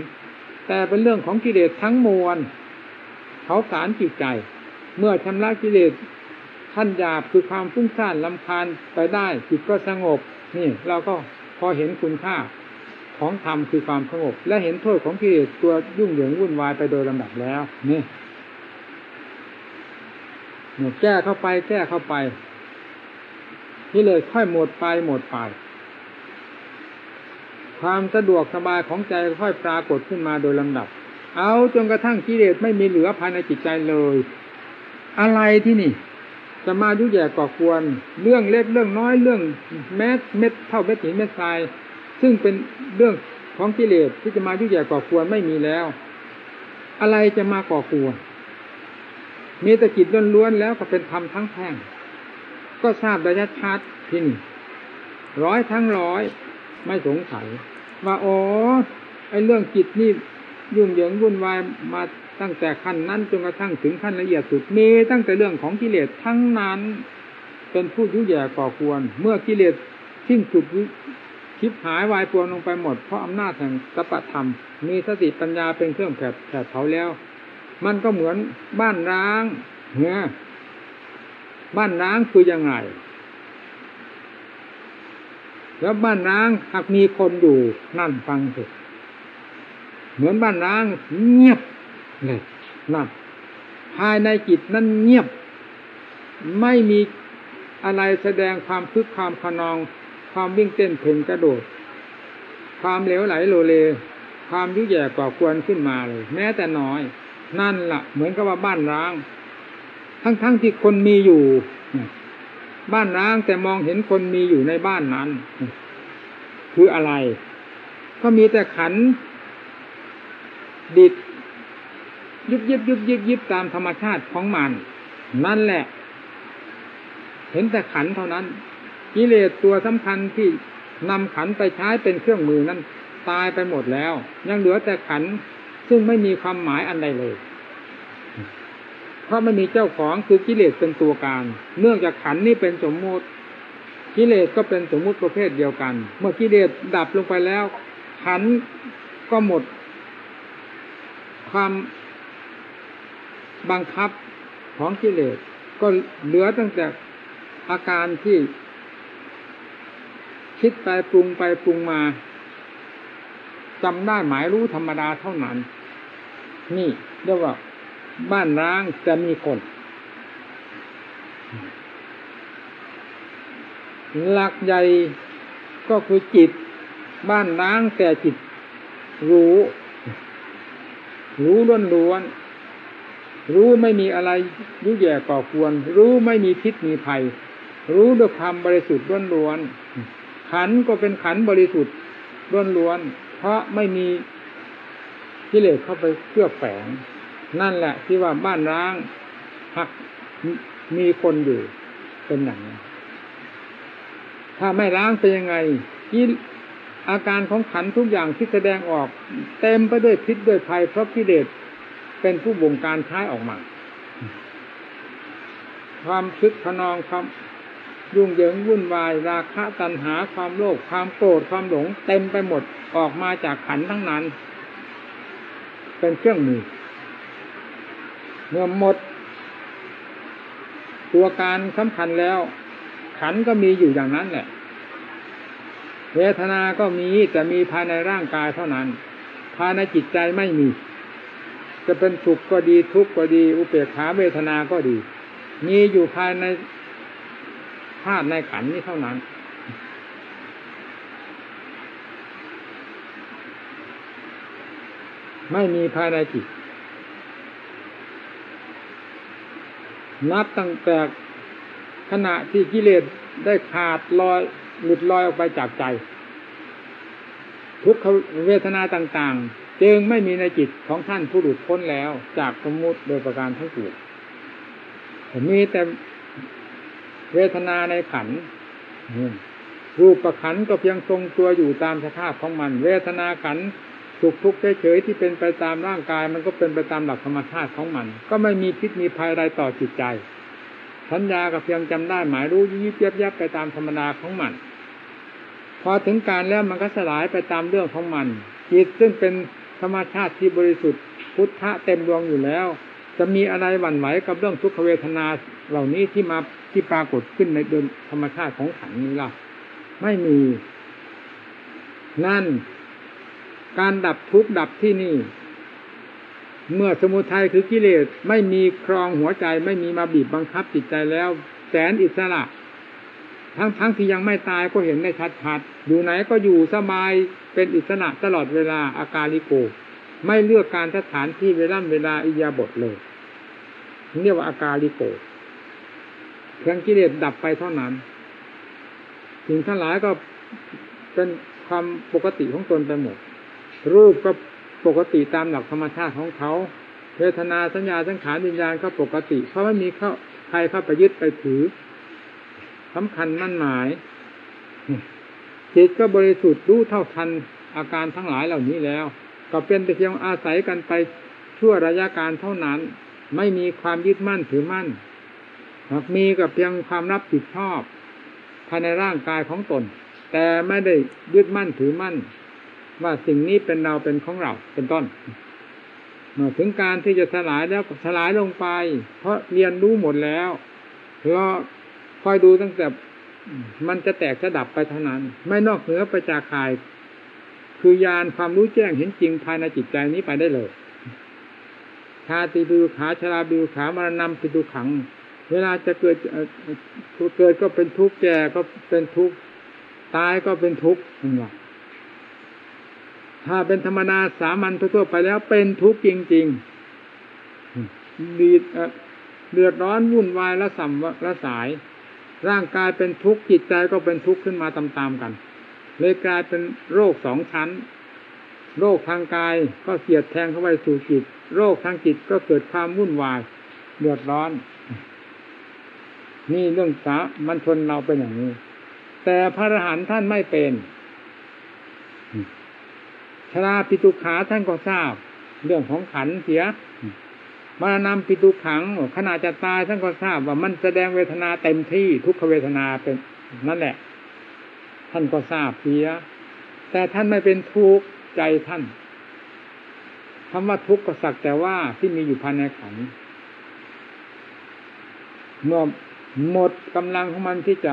แต่เป็นเรื่องของกิเลสทั้งมวลเผาผลาญจิตใจ เมื่อชำระกิเลส ขั้นหยาบคือความฟุ้งซ่านลำคาญไปได้จิตก็สงบ นี่ เราก็พอเห็นคุณค่าของธรรมคือความสงบ และเห็นโทษของกิเลสตัวยุ่งเหยิงวุ่นวายไปโดยลำดับแล้ว นี่แก้เข้าไป แก้เข้าไป นี่เลยค่อยหมดไปหมดไป ความสะดวกสบายของใจค่อยปรากฏขึ้นมาโดยลำดับ เอาจนกระทั่งกิเลสไม่มีเหลือภายในจิตใจเลย อะไรที่นี่ จะมายุ่แย่ก่อควร เรื่องเล็กเรื่องน้อยเรื่องแมสเม็ดเท่าเม็ดหินเม็ดทราย ซึ่งเป็นเรื่องของกิเลสที่จะมายุ่แย่ก่อควรไม่มีแล้ว อะไรจะมาก่อควรมีแต่จิตล้วนๆแล้วก็เป็นธรรมทั้งแท่งก็ทราบระยะชัดที่นี่ร้อยทั้งร้อยไม่สงสัยว่าโอ้ไอเรื่องจิตนี่ยุ่งเหยิงวุ่นวายมา ตั้งแต่ขั้นนั้นจนกระทั่งถึงขั้นละเอียดสุดมีตั้งแต่เรื่องของกิเลสทั้งนั้น เป็นผู้ยุ่ยแย่ก่อควร เมื่อกิเลสทิ้งสุดคิดหายวายปวงลงไปหมดเพราะอำนาจแห่งตปะธรรม มีสติปัญญาเป็นเครื่องแผดแผดเผาแล้ว มันก็เหมือนบ้านร้างเนี่ยบ้านร้างคือยังไงแล้วบ้านร้างหากมีคนอยู่นั่นฟังสิเหมือนบ้านร้างเงียบ เลยนั่นภายในจิตนั้นเงียบ ไม่มีอะไรแสดงความคึกความขนอง ความวิ่งเต้นเพ่งกระโดด ความเหลวไหลโลเล ความยุ่ยแย่ก่อควรขึ้นมาเลย แม้แต่น้อย นั่นละ่ะ เหมือนกับว่าบ้านร้าง ทั้งๆทที่คนมีอยู่ บ้านร้างแต่มองเห็นคนมีอยู่ในบ้านนั้น คืออะไร ก็มีแต่ขันดิด ยุบยิบยุบยิบยิบตามธรรมชาติของมัน นั่นแหละ เห็นแต่ขันเท่านั้น กิเลสตัวสำคัญที่นำขันไปใช้เป็นเครื่องมือนั้นตายไปหมดแล้ว ยังเหลือแต่ขันซึ่งไม่มีความหมายอันใดเลย เพราะไม่มีเจ้าของคือกิเลสเป็นตัวการ เนื่องจากขันนี้เป็นสมมติกิเลสก็เป็นสมมุติประเภทเดียวกัน เมื่อกิเลสดับลงไปแล้วขันก็หมด ความ บังคับของกิเลสก็เหลือตั้งแต่อาการที่ คิดไปปรุงไปปรุงมาจำได้หมายรู้ธรรมดาเท่านั้น นี่เรียกว่า บ้านร้างจะมีคน หลักใหญ่ก็คือจิต บ้านร้างแต่จิต รู้ รู้ล้วนล้วน รู้ไม่มีอะไรยุ่ยแย่ก่อควร รู้ไม่มีพิษมีภัย รู้ด้วยความบริสุทธิ์ล้วนๆขันก็เป็นขันบริสุทธิ์ล้วนๆเพราะไม่มีกิเลสเข้าไปเคลือบแฝง นั่นแหละที่ว่าบ้านร้างหักมีคนอยู่เป็นอย่างนี้ถ้าไม่ล้างเป็นยังไงกิอาการของขันทุกอย่างที่แสดงออก เต็มไปด้วยพิษด้วยภัยเพราะกิเลส เป็นผู้บงการใช้ออกมา ความคึกขนองความยุ่งเหยิงวุ่นวาย ราคะตัณหาความโลภความโกรธความหลงเต็มไปหมดออกมาจากขันทั้งนั้น เป็นเครื่องมือเมื่อหมด ตัวการสำคัญแล้ว ขันก็มีอยู่อย่างนั้นแหละเวทนาก็มีแต่มีภายในร่างกายเท่านั้น ภายในจิตใจไม่มี จะเป็นสุขก็ดีทุกข์ก็ดี อุเบกขาเวทนาก็ดี มีอยู่ภายในธาตุในขันนี้เท่านั้น ไม่มีภายในจิตนับตั้งแต่ขณะที่กิเลสได้ขาดลอยหลุดลอยออกไปจากใจ ทุกขเวทนาต่าง จึงไม่มีในจิตของท่านผู้หลุดพ้นแล้วจากสมมุติโดยประการทั้งปวงมีแต่เวทนาในขันรูปประขันก็เพียงทรงตัวอยู่ตามสภาพของมัน เวทนาขันสุขทุกข์เฉยๆที่เป็นไปตามร่างกาย มันก็เป็นไปตามหลักธรรมชาติของมัน ก็ไม่มีพิษมีภัยอะไรต่อจิตใจ สัญญาก็เพียงจำได้หมายรู้ยิบยับยับไปตามธรรมดาของมัน พอถึงการแล้วมันก็สลายไปตามเรื่องของมัน จิตซึ่งเป็น ธรรมชาติที่บริสุทธิ์พุทธะเต็มดวงอยู่แล้ว จะมีอะไรหวั่นไหวกับเรื่องทุกขเวทนาเหล่านี้ที่มาที่ปรากฏขึ้นในเดินธรรมชาติของขันนี้ล่ะ ไม่มี นั่น การดับทุกข์ดับที่นี่ เมื่อสมุทัยคือกิเลสไม่มีครองหัวใจไม่มีมาบีบบังคับจิตใจแล้ว แสนอิสระ ทั้งทั้งที่ยังไม่ตายก็เห็นได้ชัดๆอยู่ไหนก็อยู่สบายเป็นอิสระตลอดเวลาอาการลิโก ไม่เลือกการสถานที่เวลาเวลาอิยาบทเลยเรียกว่าอาการลิโกเพียงกิเลสดับไปเท่านั้นสิ่งทั้งหลายก็เป็นความปกติของตนไปหมด รูปก็ปกติตามหลักธรรมชาติของเขาเวทนาสัญญาสังขารวิญญาณก็ปกติ เพราะไม่มีเข้าใครเข้าไปยึดไปถือ สำคัญมั่นหมายจิตก็บริสุทธิ์รู้เท่าทันอาการทั้งหลายเหล่านี้แล้ว ก็เป็นแต่เพียงอาศัยกันไปชั่วระยะการเท่านั้น ไม่มีความยึดมั่นถือมั่นมีกับเพียงความรับผิดชอบภายในร่างกายของตน แต่ไม่ได้ยึดมั่นถือมั่น ว่าสิ่งนี้เป็นเราเป็นของเราเป็นต้นเมื่อถึงการที่จะสลายแล้วสลายลงไป เพราะเรียนรู้หมดแล้วเรา คอยดูตั้งแต่มันจะแตกจะดับไปเท่านั้น ไม่นอกเหนือไปจากขาย คือยานความรู้แจ้งเห็นจริงภายในจิตใจนี้ไปได้เลยชาติดูขาชราดูขามรณะปิดูขัง เวลาจะเกิดเกิดก็เป็นทุกข์แก่ก็เป็นทุกข์ตายก็เป็นทุกข์นว่าถ้าเป็นธรรมนาสามัญทั่วไปแล้วเป็นทุกข์จริงๆดีเดือดร้อนวุ่นวายและสัมละสาย ร่างกายเป็นทุกข์จิตใจก็เป็นทุกข์ขึ้นมาตามๆกัน เลยกลายเป็นโรคสองชั้น โรคทางกายก็เสียดแทงเข้าไปสู่จิต โรคทางจิตก็เกิดความวุ่นวายเดือดร้อน นี่เรื่องสามันชนเราเป็นอย่างนี้ แต่พระอรหันต์ท่านไม่เป็นชราปิตุขาท่านก็ทราบ เรื่องของขันเสีย มานำปิตุขังขณะจะตายท่านก็ทราบว่ามันแสดงเวทนาเต็มที่ทุกขเวทนาเป็นนั่นแหละ ท่านก็ทราบเสีย แต่ท่านไม่เป็นทุกข์ใจท่านคำว่าทุกข์ก็สักแต่ว่าที่มีอยู่ภายในขันเมื่อหมดกำลังของมันที่จะ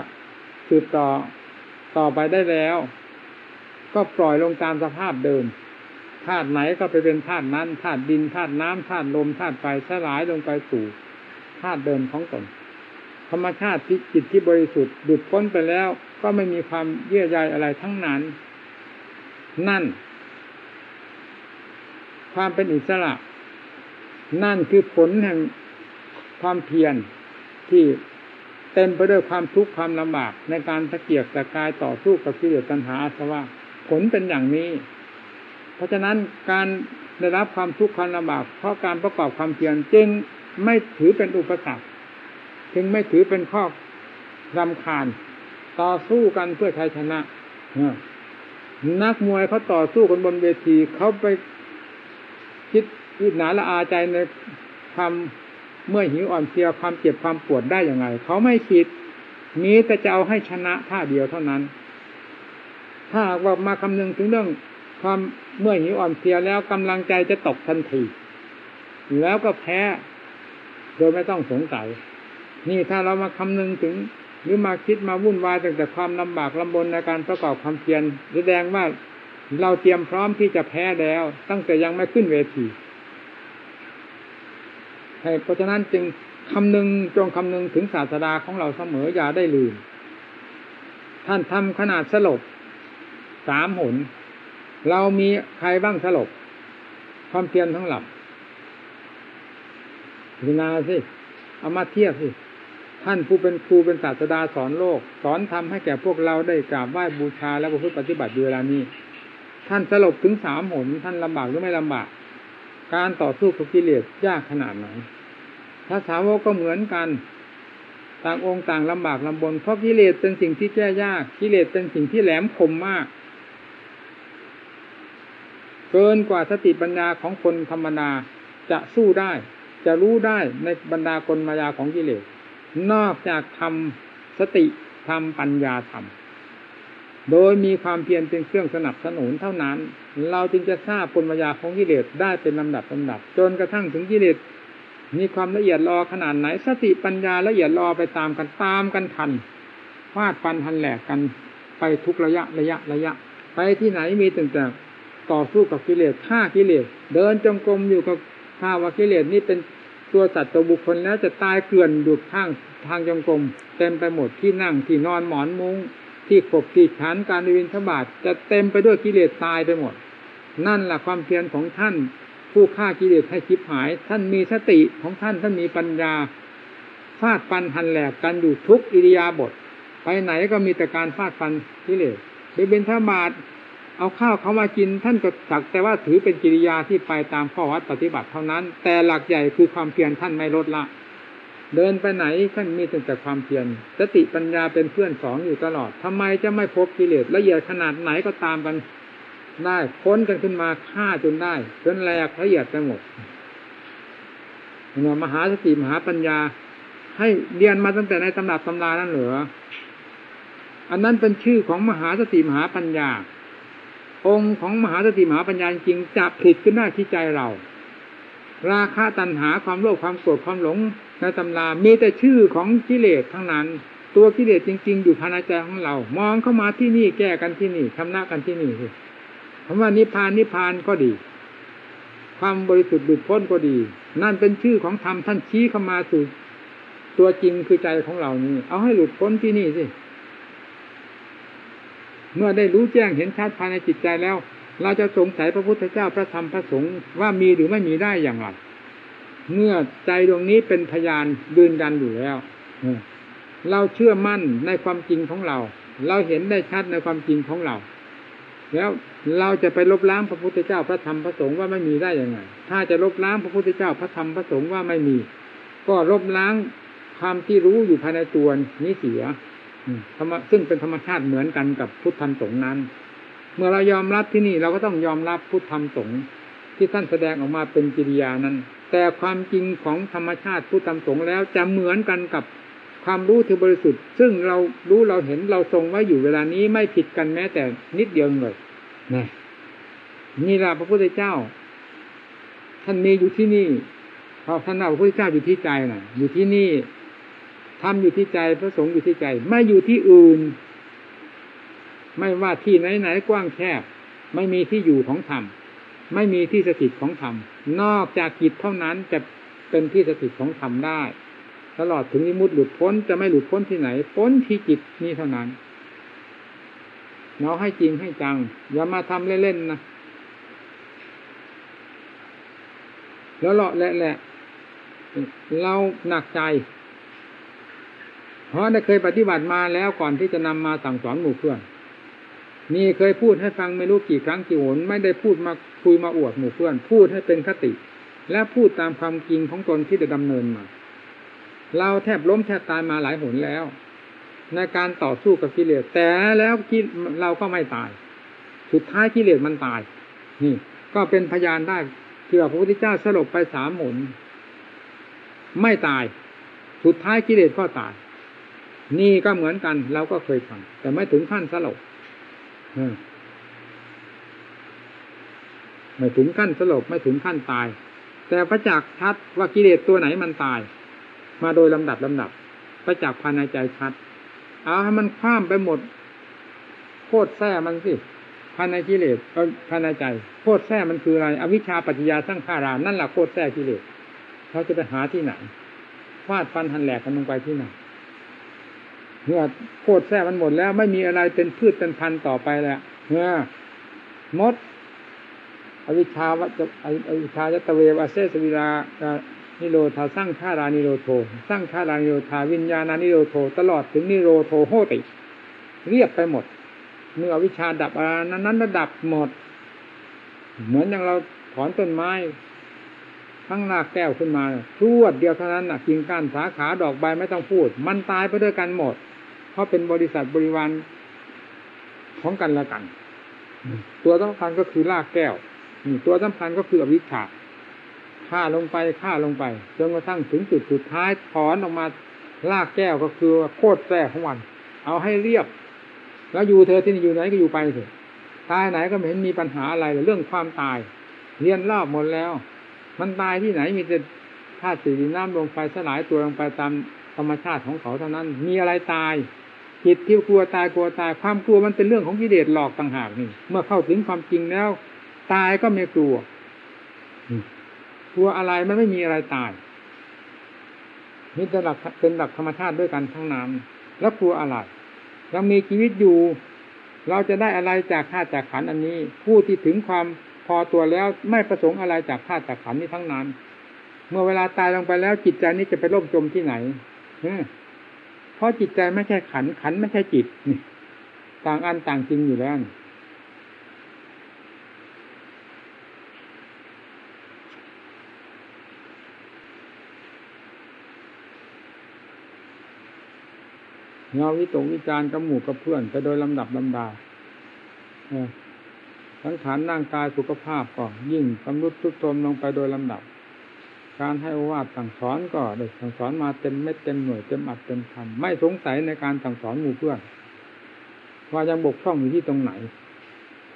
สืบต่อต่อไปได้แล้ว ก็ปล่อยลงตามสภาพเดิม ธาตุไหนก็ไปเป็นธาตุนั้นธาตุดินธาตุน้ำธาตุลมธาตุไฟสลายลงไปสู่ธาตุเดิมของตนธรรมชาติที่จิตที่บริสุทธิ์ดุดพ้นไปแล้ว ก็ไม่มีความเยื่อใยอะไรทั้งนั้น นั่น ความเป็นอิสระ นั่นคือผลแห่งความเพียรที่เต็มไปด้วยความทุกข์ความลำบากในการตะเกียกตะกายต่อสู้กับกิเลสตัณหาอาสวะผลเป็นอย่างนี้ เพราะฉะนั้นการได้รับความทุกข์ความลำบากเพราะการประกอบความเพียรจึงไม่ถือเป็นอุปสรรคจึงไม่ถือเป็นข้อรำคาญ ต่อสู้กันเพื่อชัยชนะนักมวยเขาต่อสู้กันบนเวทีเขาไปคิดคิดหนาละอาใจในความเมื่อหิวอ่อนเพลียความเจ็บความปวดได้อย่างไงเขาไม่คิดมีแต่จะเอาให้ชนะท่าเดียวเท่านั้น ถ้าว่ามาคำนึงถึงเรื่อง ความเมื่อหิวอ่อนเพลียแล้วกำลังใจจะตกทันที แล้วก็แพ้ โดยไม่ต้องสงสัย นี่ถ้าเรามาคำนึงถึง หรือมาคิดมาวุ่นวายตั้งแต่ความลำบากลำบนในการประกอบความเพียรแสดงว่าเราเตรียมพร้อมที่จะแพ้แล้ว ตั้งแต่ยังไม่ขึ้นเวทีเพราะฉะนั้นจึงคำนึงจงคำนึงถึงศาสดาของเราเสมออย่าได้ลืม ท่านทำขนาดสลบสามหน เรามีใครบ้างสลบ ความเพียรทั้งหลับพิจารณาสิเอามาเทียบสิ ท่านผู้เป็นครูเป็นศาสดาสอนโลก สอนทำให้แก่พวกเราได้กราบไหว้บูชาและประพฤติปฏิบัติเวลานี้ ท่านสลบถึงสามหนท่านลำบากหรือไม่ลำบาก การต่อสู้กับกิเลสยากขนาดไหนพระสาวกก็เหมือนกัน ต่างองค์ต่างลำบากลำบน เพราะกิเลสเป็นสิ่งที่แก้ยาก กิเลสเป็นสิ่งที่แหลมคมมาก เกินกว่าสติปัญญาของคนธรรมดาจะสู้ได้ จะรู้ได้ในบรรดากลมายาของกิเลสนอกจากทำสติทำปัญญาทำโดยมีความเพียรเป็นเครื่องสนับสนุนเท่านั้น เราจึงจะทราบกลมายาของกิเลสได้เป็นลำดับลำดับ จนกระทั่งถึงกิเลสมีความละเอียดรอขนาดไหน สติปัญญาละเอียดรอไปตามกันตามกันทันฟาดฟันทันแหลกกันไปทุกระยะระยะระยะ ไปที่ไหนมีตั้งแต่ ต่อสู้กับกิเลสฆ่ากิเลสเดินจงกรมอยู่กับข้าว่ากิเลสนี่เป็นตัวสัตว์ตัวบุคคลแล้วจะตายเกลื่อนดูข้างทางจงกรมเต็มไปหมดที่นั่งที่นอนหมอนมุง้งที่ขบที่ฉันการวินทบาทจะเต็มไปด้วยกิเลสตายไปหมด นั่นแหละความเพียรของท่าน ผู้ฆ่ากิเลสให้ชิบหาย ท่านมีสติของท่านท่านมีปัญญาฟาดฟันหันแหลกกันอยู่ทุกอิริยาบถไปไหนก็มีแต่การฟาดฟันกิเลสไปเป็นทบาท เอาข้าวเขามากินท่านก็สักแต่ว่าถือเป็นกิริยาที่ไปตามข้อวัดปฏิบัติเท่านั้น แต่หลักใหญ่คือความเพียรท่านไม่ลดละ เดินไปไหนท่านมีแต่ความเพียรสติปัญญาเป็นเพื่อนสองอยู่ตลอดทำไมจะไม่พบกิเลสละเอียดขนาดไหนก็ตามกันได้ค้นกันขึ้นมาฆ่าจนได้จนแหลกละเอียดไปหมดมหาสติมหาปัญญา ให้เรียนมาตั้งแต่ในตำรับตำรานั่นเหรออันนั้นเป็นชื่อของมหาสติมหาปัญญา องค์ของมหาสติมหาปัญญาจริงจะผลิตขึ้นหน้าที่ใจเรา ราคะตัณหาความโลภความโกรธความหลงในตำรามีแต่ชื่อของกิเลสทั้งนั้น ตัวกิเลสจริง ๆ อยู่ภายในใจของเรา มองเข้ามาที่นี่แก้กันที่นี่ทำหน้ากันที่นี่คือคำว่านิพพานนิพพานก็ดี ความบริสุทธิ์หลุดพ้นก็ดี นั่นเป็นชื่อของธรรมท่านชี้เข้ามาสู่ตัวจริงคือใจของเรานี่เอาให้หลุดพ้นที่นี่สิ เมื่อได้รู้แจ้งเห็นชัดภายในจิตใจแล้ว เราจะสงสัยพระพุทธเจ้าพระธรรมพระสงฆ์ว่ามีหรือไม่มีได้อย่างไรเมื่อใจดวงนี้เป็นพยานยืนยันอยู่แล้วเราเชื่อมั่นในความจริงของเรา เราเห็นได้ชัดในความจริงของเรา แล้วเราจะไปลบล้างพระพุทธเจ้าพระธรรมพระสงฆ์ว่าไม่มีได้ยังไง ถ้าจะลบล้างพระพุทธเจ้าพระธรรมพระสงฆ์ว่าไม่มี ก็ลบล้างความที่รู้อยู่ภายในตัวนี้เสีย ธรรมซึ่งเป็นธรรมชาติเหมือนกันกับพุทธธรรมสงฆ์นั้น เมื่อเรายอมรับที่นี่เราก็ต้องยอมรับพุทธธรรมสงฆ์ที่ท่านแสดงออกมาเป็นกิริยานั้น แต่ความจริงของธรรมชาติพุทธธรรมสงฆ์แล้วจะเหมือนกันกับความรู้ที่บริสุทธิ์ ซึ่งเรารู้เราเห็นเราทรงไว้อยู่เวลานี้ไม่ผิดกันแม้แต่นิดเดียวเลยนี่นี่แหละพระพุทธเจ้า ท่านมีอยู่ที่นี่พอท่านเอาพระพุทธเจ้าอยู่ที่ใจน่ะ อยู่ที่นี่ ทำอยู่ที่ใจพระสงฆ์อยู่ที่ใจ ไม่อยู่ที่อื่น ไม่ว่าที่ไหนไหนกว้างแคบ ไม่มีที่อยู่ของธรรมไม่มีที่สถิตของธรรมนอกจากจิตเท่านั้นจะเป็นที่สถิตของธรรมได้ ตลอดถึงนิมุตหลุดพ้นจะไม่หลุดพ้นที่ไหน พ้นที่จิตนี้เท่านั้นเราให้จริงให้จัง อย่ามาทำเล่นๆนะแล้วเลาะแหละแหละเราหนักใจ เพราะได้เคยปฏิบัติมาแล้วก่อนที่จะนำมาสั่งสอนหมู่เพื่อน นี่เคยพูดให้ฟังไม่รู้กี่ครั้งกี่หนไม่ได้พูดมาคุยมาอวดหมู่เพื่อน พูดให้เป็นคติ และพูดตามความจริงของตนที่ได้ดำเนินมา เราแทบล้มแทบตายมาหลายหนแล้ว ในการต่อสู้กับกิเลสแต่แล้วกิเราก็ไม่ตาย สุดท้ายกิเลสมันตาย นี่ ก็เป็นพยานได้ที่ว่าพระพุทธเจ้าสลบไปสามหนไม่ตาย สุดท้ายกิเลสก็ตาย นี่ก็เหมือนกัน เราก็เคยทำแต่ไม่ถึงขั้นสลบไม่ถึงขั้นสลบไม่ถึงขั้นตาย แต่ประจักษ์ชัดว่ากิเลสตัวไหนมันตาย มาโดยลำดับลำดับ ประจักษ์ภายในใจชัด เอาให้มันคว้ามไปหมด โคตรแท้มันสิภายในกิเลสภายในใจ โคตรแท้มันคืออะไร อวิชชาปัจจยาสร้างขารานั่นแหละโคตรแท้กิเลสเขาจะไปหาที่ไหนฟาดฟันหันแหลกกันลงไปที่ไหน เมื่อโคตรแท้มันหมดแล้วไม่มีอะไรเป็นพืชเป็นพันธุ์ต่อไปแล้วเมื่อมด อวิชาวัจอวิชายัตเววอเซสวิรานิโรธาสร้างชารานิโรโทสร้างชารานิโรธาวิญญาณานิโรโทตลอดถึงนิโรโทโหติ เรียบไปหมด เมื่อวิชาดับอานั้นนั้นดับหมด เหมือนอย่างเราถอนต้นไม้ ทั้งรากแก้วขึ้นมาชวดเดียวเท่านั้นนะกิ่งก้านสาขาดอกใบไม่ต้องพูด มันตายไปด้วยกันหมด ราะเป็นบริษัทบริวารของกันและกัน ตัวสำคัญก็คือรากแก้วตัวสำคัญก็คืออวิชชาฆ่าลงไปฆ่าลงไปจนกระทั่งถึงจุดสุดท้ายถอนออกมาลากแก้วก็คือโคตรแท้ของวัน เอาให้เรียบ แล้วอยู่เธอที่นี่อยู่ไหนก็อยู่ไปเถอะตายไหนก็ไม่เห็นมีปัญหาอะไรเลยเรื่องความตาย เรียนรอบหมดแล้ว มันตายที่ไหนมีแต่ธาตุสีน้ำลงไปสลายตัวลงไปตามธรรมชาติของเขาเท่านั้น มีอะไรตาย จิตที่กลัวตายกลัวตายความกลัวมันเป็นเรื่องของกิเลสหลอกต่างหากนี่เมื่อเข้าถึงความจริงแล้ว ตายก็ไม่กลัวกลัวอะไรมันไม่มีอะไรตายนี่เป็นหลักเป็นหลักธรรมชาติด้วยกันทั้งนั้น แล้วกลัวอะไรเรามีชีวิตอยู่ เราจะได้อะไรจากธาตุจากขันอันนี้ ผู้ที่ถึงความพอตัวแล้วไม่ประสงค์อะไรจากธาตุจากขันนี้ทั้งนั้น เมื่อเวลาตายลงไปแล้วจิตใจนี้จะไปล่มจมที่ไหน เพราะจิตใจไม่ใช่ขันขันไม่ใช่จิตนี่ต่างอันต่างจริงอยู่แล้วเงาวิตกวิจารกับหมู่กับเพื่อนไปโดยลำดับลำดาสังขารร่างกายสุขภาพก็ยิ่งสำรุดทุดโทมลงไปโดยลำดับ การให้อวาดสั่งสอนก็ได้สั่งสอนมาเต็มเม็ดเต็มหน่วยเต็มอัดเต็มคำไม่สงสัยในการสั่งสอนหมู่เพื่อนว่ายังบกพร่องอยู่ที่ตรงไหน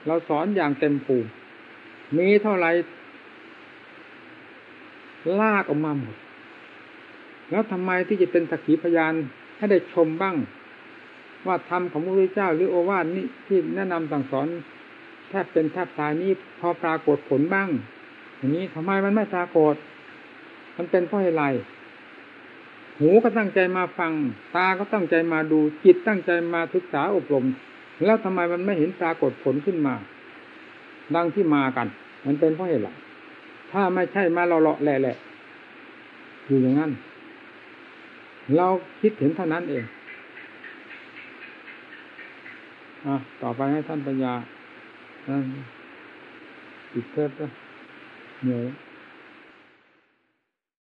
เราสอนอย่างเต็มภูมิมีเท่าไรลากออกมาหมดแล้วทำไมที่จะเป็นสักขีพยานให้ได้ชมบ้าง ว่าธรรมของพระพุทธเจ้าหรือโอวาทนี้ที่แนะนำสั่งสอนแทบเป็นแทบตายนี้พอปรากฏผลบ้างอย่างนี้ทำไมมันไม่ปรากฏ มันเป็นเพราะอะไร หูก็ตั้งใจมาฟัง ตาก็ตั้งใจมาดู จิตตั้งใจมาศึกษาอบรม แล้วทำไมมันไม่เห็นปรากฏผลขึ้นมา ดังที่มากัน มันเป็นเพราะอะไรถ้าไม่ใช่มาเราเลาะแหละอยู่อย่างนั้น เราคิดเห็นเท่านั้นเองอะต่อไปให้ท่านปัญญาปิดเทปแล้วเหนื่อย